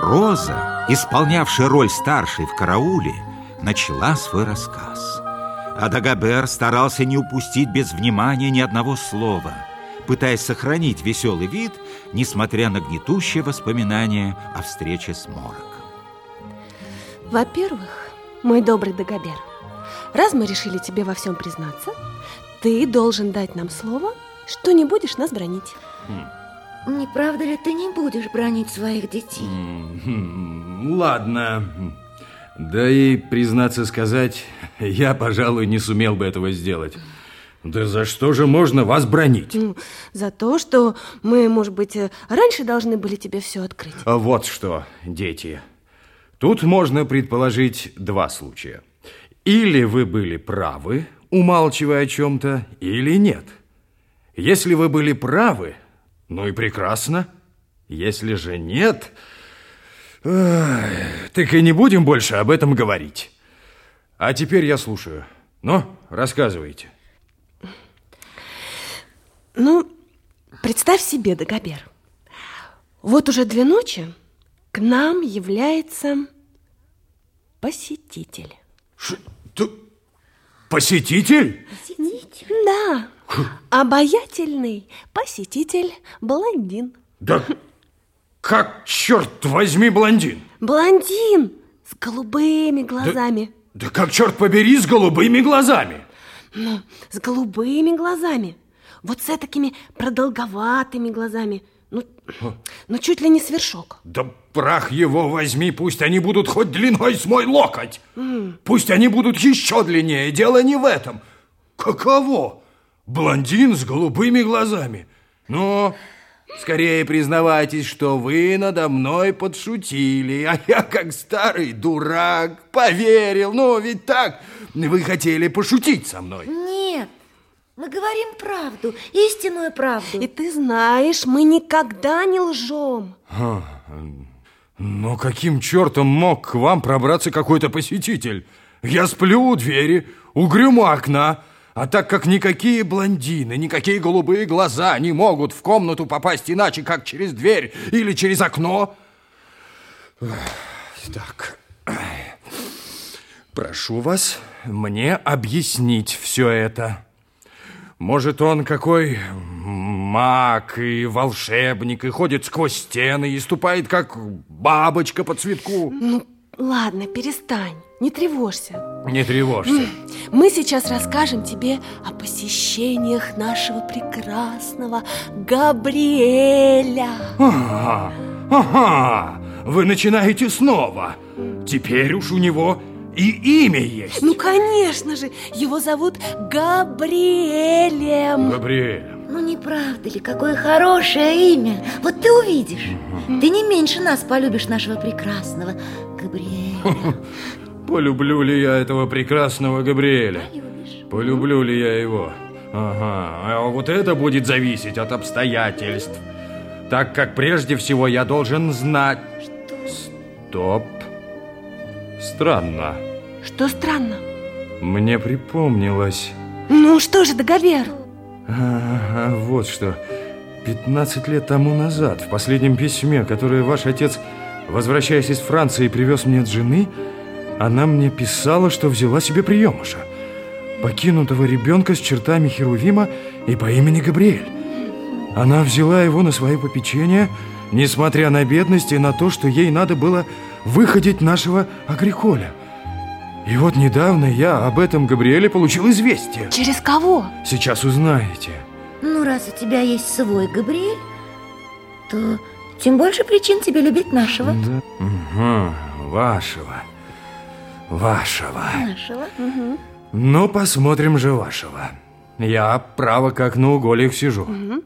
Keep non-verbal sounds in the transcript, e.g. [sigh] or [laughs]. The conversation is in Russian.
Роза, исполнявшая роль старшей в карауле, начала свой рассказ. А Дагобер старался не упустить без внимания ни одного слова, пытаясь сохранить веселый вид, несмотря на гнетущее воспоминание о встрече с Мороком. Во-первых, мой добрый Дагобер, раз мы решили тебе во всем признаться, ты должен дать нам слово, что не будешь нас бронить. Не правда ли ты не будешь бронить своих детей? Ладно. Да и, признаться сказать, [laughs] я, пожалуй, не сумел бы этого сделать. Да за что же можно вас бронить? Ну, за то, что мы, может быть, э, раньше должны были тебе все открыть. А вот что, дети. Тут можно предположить два случая. Или вы были правы, умалчивая о чем-то, или нет. Если вы были правы, ну и прекрасно. Если же нет, эх, так и не будем больше об этом говорить. А теперь я слушаю. Ну, рассказывайте. Ну, представь себе, Дагобер. Вот уже две ночи к нам является посетитель. Что? Посетитель? Посетитель? Да, обаятельный посетитель блондин. Да как, черт возьми, блондин? Блондин с голубыми глазами. Да, да как, черт побери, с голубыми глазами? Ну, с голубыми глазами. Вот с такими продолговатыми глазами. Ну, ну, чуть ли не свершок. Да прах его возьми, пусть они будут хоть длиной с мой локоть. Mm. Пусть они будут еще длиннее, дело не в этом. Каково? Блондин с голубыми глазами. Ну, скорее признавайтесь, что вы надо мной подшутили, а я, как старый дурак, поверил. Ну, ведь так, вы хотели пошутить со мной. Нет, мы говорим правду, истинную правду. И ты знаешь, мы никогда не лжем. А, но каким чертом мог к вам пробраться какой-то посетитель? Я сплю у двери, угрюм окна, а так как никакие блондины, никакие голубые глаза не могут в комнату попасть иначе, как через дверь или через окно... Так, прошу вас мне объяснить все это. Может, он какой маг и волшебник, и ходит сквозь стены, и ступает, как бабочка по цветку. Ну, ладно, перестань, не тревожься. Не тревожься. Мы сейчас расскажем тебе о посещениях нашего прекрасного Габриэля. Ага, ага, вы начинаете снова. Теперь уж у него и имя есть. Ну, конечно же, его зовут Габриэлем. Габриэлем. Ну, не правда ли, какое хорошее имя. Вот ты увидишь. Ты не меньше нас полюбишь нашего прекрасного Габриэля. [laughs] Полюблю ли я этого прекрасного Габриэля? Полюблю ли я его? Ага, а вот это будет зависеть от обстоятельств. Так как прежде всего я должен знать... Что? Стоп. Странно. Что странно? Мне припомнилось. Ну что же, Дагобер? А, вот что. 15 лет тому назад, в последнем письме, которое ваш отец, возвращаясь из Франции, привез мне от жены, она мне писала, что взяла себе приемыша. Покинутого ребенка с чертами Херувима и по имени Габриэль. Она взяла его на свое попечение, несмотря на бедность и на то, что ей надо было выходить нашего Агриколя. И вот недавно я об этом Габриэле получил известие. Через кого? Сейчас узнаете. Ну, раз у тебя есть свой Габриэль, то тем больше причин тебе любить нашего. Да. Угу. Вашего. Вашего. Нашего. Угу. Ну, посмотрим же вашего. Я, право, как на угольях сижу. Угу.